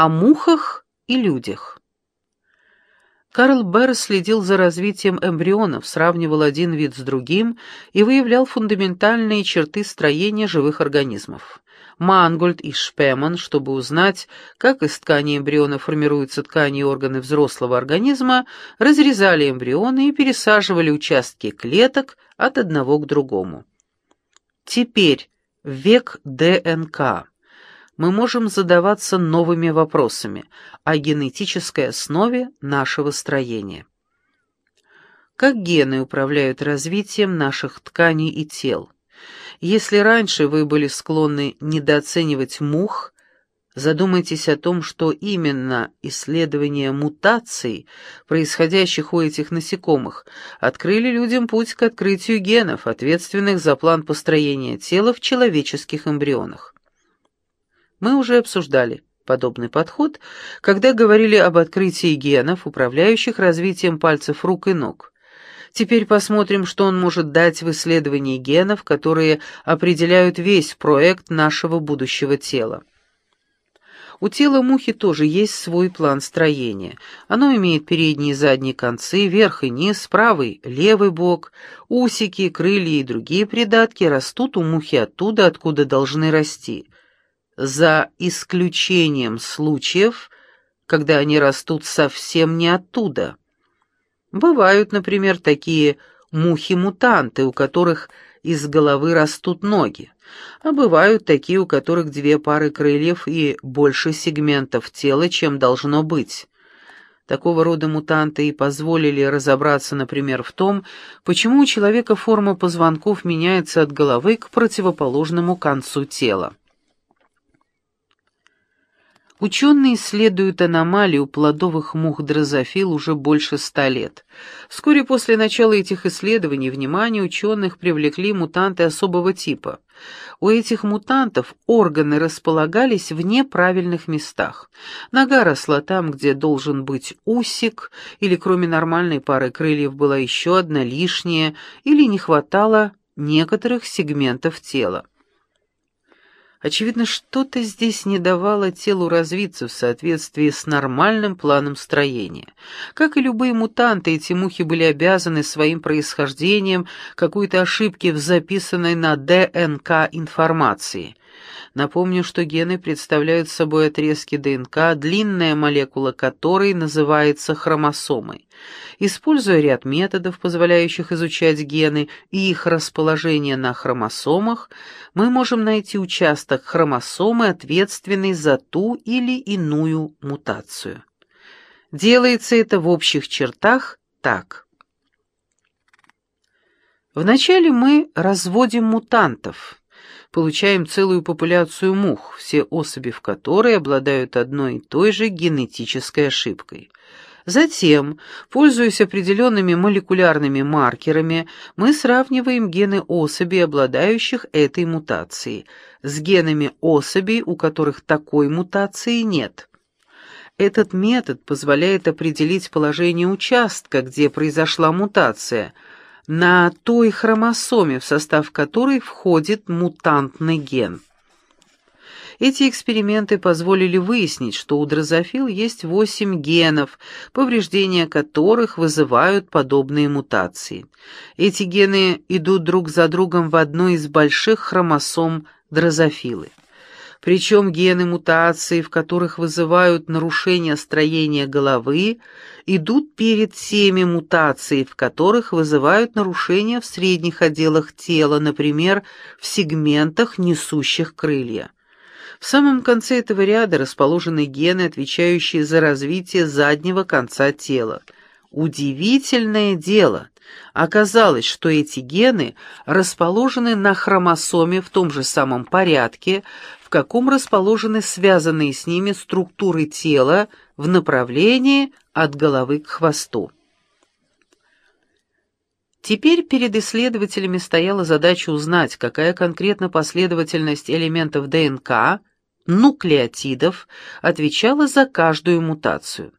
О мухах и людях. Карл Берр следил за развитием эмбрионов, сравнивал один вид с другим и выявлял фундаментальные черты строения живых организмов. Мангольд и Шпеман, чтобы узнать, как из ткани эмбриона формируются ткани и органы взрослого организма, разрезали эмбрионы и пересаживали участки клеток от одного к другому. Теперь, век ДНК, мы можем задаваться новыми вопросами о генетической основе нашего строения. Как гены управляют развитием наших тканей и тел? Если раньше вы были склонны недооценивать мух, задумайтесь о том, что именно исследования мутаций, происходящих у этих насекомых, открыли людям путь к открытию генов, ответственных за план построения тела в человеческих эмбрионах. Мы уже обсуждали подобный подход, когда говорили об открытии генов, управляющих развитием пальцев рук и ног. Теперь посмотрим, что он может дать в исследовании генов, которые определяют весь проект нашего будущего тела. У тела мухи тоже есть свой план строения. Оно имеет передние и задние концы, верх и низ, правый, левый бок, усики, крылья и другие придатки растут у мухи оттуда, откуда должны расти. За исключением случаев, когда они растут совсем не оттуда. Бывают, например, такие мухи-мутанты, у которых из головы растут ноги, а бывают такие, у которых две пары крыльев и больше сегментов тела, чем должно быть. Такого рода мутанты и позволили разобраться, например, в том, почему у человека форма позвонков меняется от головы к противоположному концу тела. Ученые исследуют аномалии у плодовых мух дрозофил уже больше ста лет. Вскоре после начала этих исследований внимание ученых привлекли мутанты особого типа. У этих мутантов органы располагались в неправильных местах. Нога росла там, где должен быть усик, или кроме нормальной пары крыльев была еще одна лишняя, или не хватало некоторых сегментов тела. Очевидно, что-то здесь не давало телу развиться в соответствии с нормальным планом строения. Как и любые мутанты, эти мухи были обязаны своим происхождением какой-то ошибке в записанной на ДНК информации. Напомню, что гены представляют собой отрезки ДНК, длинная молекула которой называется хромосомой. Используя ряд методов, позволяющих изучать гены и их расположение на хромосомах, мы можем найти участок хромосомы, ответственный за ту или иную мутацию. Делается это в общих чертах так. Вначале мы разводим мутантов – получаем целую популяцию мух, все особи в которой обладают одной и той же генетической ошибкой. Затем, пользуясь определенными молекулярными маркерами, мы сравниваем гены особей, обладающих этой мутацией, с генами особей, у которых такой мутации нет. Этот метод позволяет определить положение участка, где произошла мутация – на той хромосоме, в состав которой входит мутантный ген. Эти эксперименты позволили выяснить, что у дрозофил есть восемь генов, повреждения которых вызывают подобные мутации. Эти гены идут друг за другом в одной из больших хромосом дрозофилы. Причем гены мутации, в которых вызывают нарушение строения головы, идут перед теми мутацией, в которых вызывают нарушения в средних отделах тела, например, в сегментах, несущих крылья. В самом конце этого ряда расположены гены, отвечающие за развитие заднего конца тела. Удивительное дело! Оказалось, что эти гены расположены на хромосоме в том же самом порядке, в каком расположены связанные с ними структуры тела в направлении от головы к хвосту. Теперь перед исследователями стояла задача узнать, какая конкретно последовательность элементов ДНК, нуклеотидов, отвечала за каждую мутацию.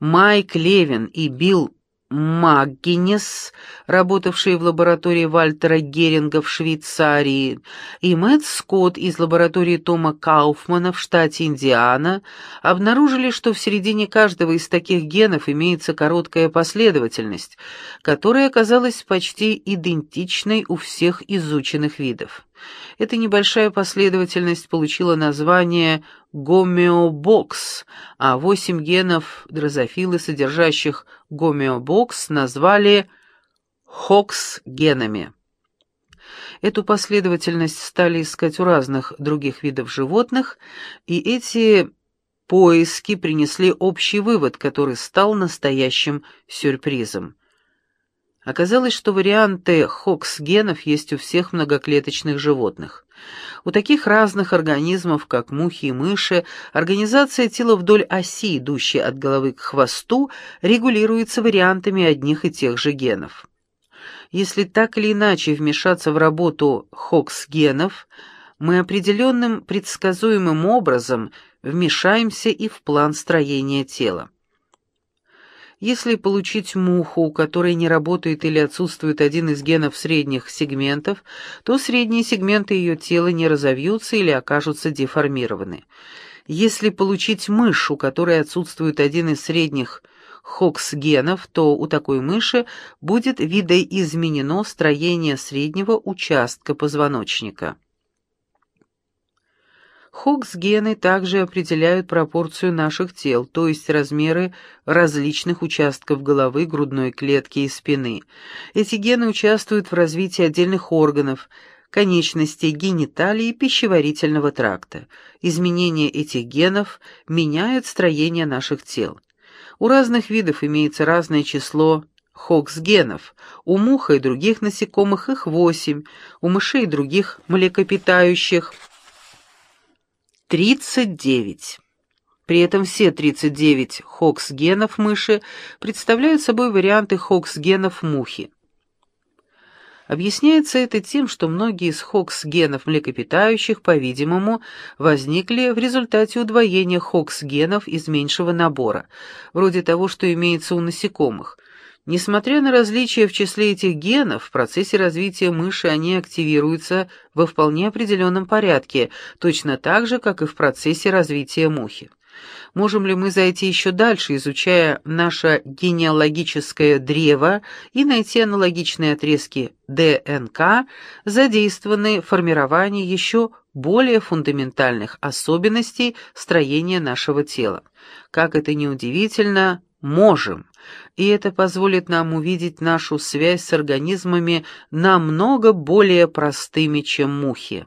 Майк Левин и Билл Маггинес, работавший в лаборатории Вальтера Геринга в Швейцарии, и Мэтт Скотт из лаборатории Тома Кауфмана в штате Индиана обнаружили, что в середине каждого из таких генов имеется короткая последовательность, которая оказалась почти идентичной у всех изученных видов. Эта небольшая последовательность получила название гомеобокс, а восемь генов дрозофилы, содержащих гомеобокс, назвали хокс-генами. Эту последовательность стали искать у разных других видов животных, и эти поиски принесли общий вывод, который стал настоящим сюрпризом. Оказалось, что варианты Хокс-генов есть у всех многоклеточных животных. У таких разных организмов, как мухи и мыши, организация тела вдоль оси, идущей от головы к хвосту, регулируется вариантами одних и тех же генов. Если так или иначе вмешаться в работу Хокс-генов, мы определенным предсказуемым образом вмешаемся и в план строения тела. Если получить муху, у которой не работает или отсутствует один из генов средних сегментов, то средние сегменты ее тела не разовьются или окажутся деформированы. Если получить мышь, у которой отсутствует один из средних хокс-генов, то у такой мыши будет видоизменено строение среднего участка позвоночника. Хокс-гены также определяют пропорцию наших тел, то есть размеры различных участков головы, грудной клетки и спины. Эти гены участвуют в развитии отдельных органов, конечностей, гениталий и пищеварительного тракта. Изменения этих генов меняют строение наших тел. У разных видов имеется разное число хокс-генов. У мух и других насекомых их 8, у мышей и других млекопитающих – 39. При этом все 39 хокс-генов мыши представляют собой варианты хокс-генов мухи. Объясняется это тем, что многие из хокс-генов млекопитающих, по-видимому, возникли в результате удвоения хокс-генов из меньшего набора, вроде того, что имеется у насекомых – Несмотря на различия в числе этих генов, в процессе развития мыши они активируются во вполне определенном порядке, точно так же, как и в процессе развития мухи. Можем ли мы зайти еще дальше, изучая наше генеалогическое древо и найти аналогичные отрезки ДНК, задействованные в формировании еще более фундаментальных особенностей строения нашего тела? Как это ни удивительно, можем и это позволит нам увидеть нашу связь с организмами намного более простыми, чем мухи.